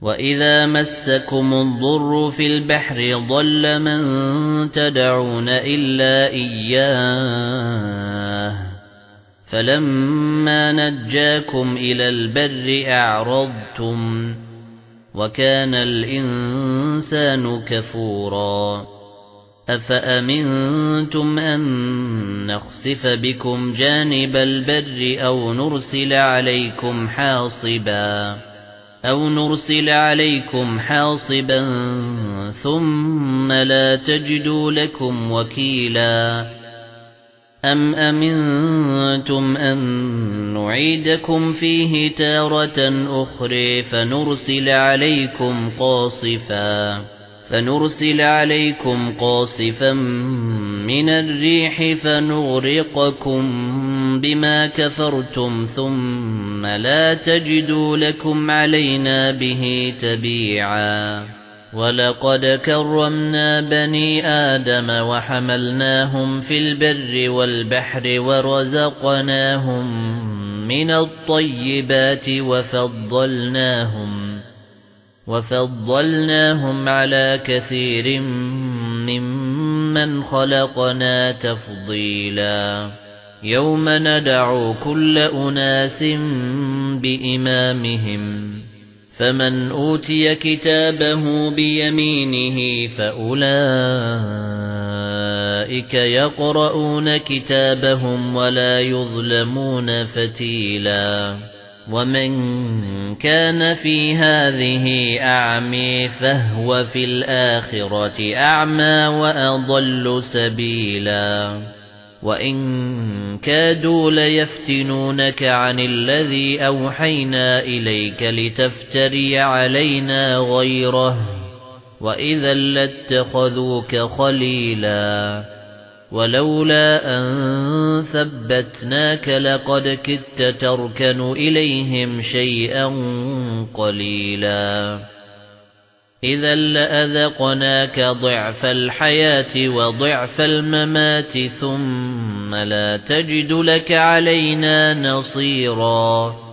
وَإِذَا مَسَّكُمُ الضُّرُّ فِي الْبَحْرِ ضَلَّ مَن تَدْعُونَ إِلَّا إِيَّاهُ فَلَمَّا نَجَّاكُمْ إِلَى الْبَرِّ أَعْرَضْتُمْ وَكَانَ الْإِنسَانُ كَفُورًا أَفَأَمِنْتُمْ أَن نَّخْسِفَ بِكُمْ جَانِبَ الْبَرِّ أَوْ نُرْسِلَ عَلَيْكُمْ حَاصِبًا أَوْ نُرْسِلَ عَلَيْكُمْ حَاصِبًا ثُمَّ لَا تَجِدُوا لَكُمْ وَكِيلًا أَمْ أَمِنْتُمْ أَن نُّعِيدَكُمْ فِيهِ تَارَةً أُخْرَى فَنُرْسِلَ عَلَيْكُمْ قَاصِفًا فَنُرْسِلَ عَلَيْكُمْ قَاصِفًا مِنَ الرِّيحِ فَنُغْرِقَكُم بِمَا كَفَرْتُمْ ثُمَّ لَا تَجِدُوا لَكُمْ عَلَيْنَا بِهِ تَبِيعًا. وَلَقَدْ كَرَّمْنَا بَنِي آدَمَ وَحَمَلْنَاهُمْ فِي الْبَرِّ وَالْبَحْرِ وَرَزَقْنَاهُمْ مِنَ الطَّيِّبَاتِ وَفَضَّلْنَاهُمْ وَفَضَّلْنَاهُمْ عَلَى كَثِيرٍ مِّمَّنْ خَلَقْنَا تَفْضِيلًا. يَوْمَ نَدْعُو كُلَّ أُنَاسٍ بِإِمَامِهِمْ فَمَنْ أُوتِيَ كِتَابَهُ بِيَمِينِهِ فَأُولَئِكَ يَقْرَؤُونَ كِتَابَهُمْ وَلَا يُظْلَمُونَ فَتِيلًا. وَمَن كَانَ فِي هَذِهِ أَعْمَىٰ فَهُوَ فِي الْآخِرَةِ أَعْمَىٰ وَأَضَلُّ سَبِيلًا. وَإِن كَادُوا لَيَفْتِنُونَكَ عَنِ الَّذِي أَوْحَيْنَا إِلَيْكَ لِتَفْتَرِيَ عَلَيْنَا غَيْرَهُ وَإِذًا لَّاتَّخَذُوكَ خَلِيلًا وَلَوْلَا أَن ثَبَّتْنَاكَ لَقَدْ كِدتَّ تَرْكَنُ إِلَيْهِمْ شَيْئًا قَلِيلًا إِذًا لَّأَذَقْنَاكَ ضِعْفَ الْحَيَاةِ وَضِعْفَ الْمَمَاتِ ثُمَّ لَا تَجِدُ لَكَ عَلَيْنَا نَصِيرًا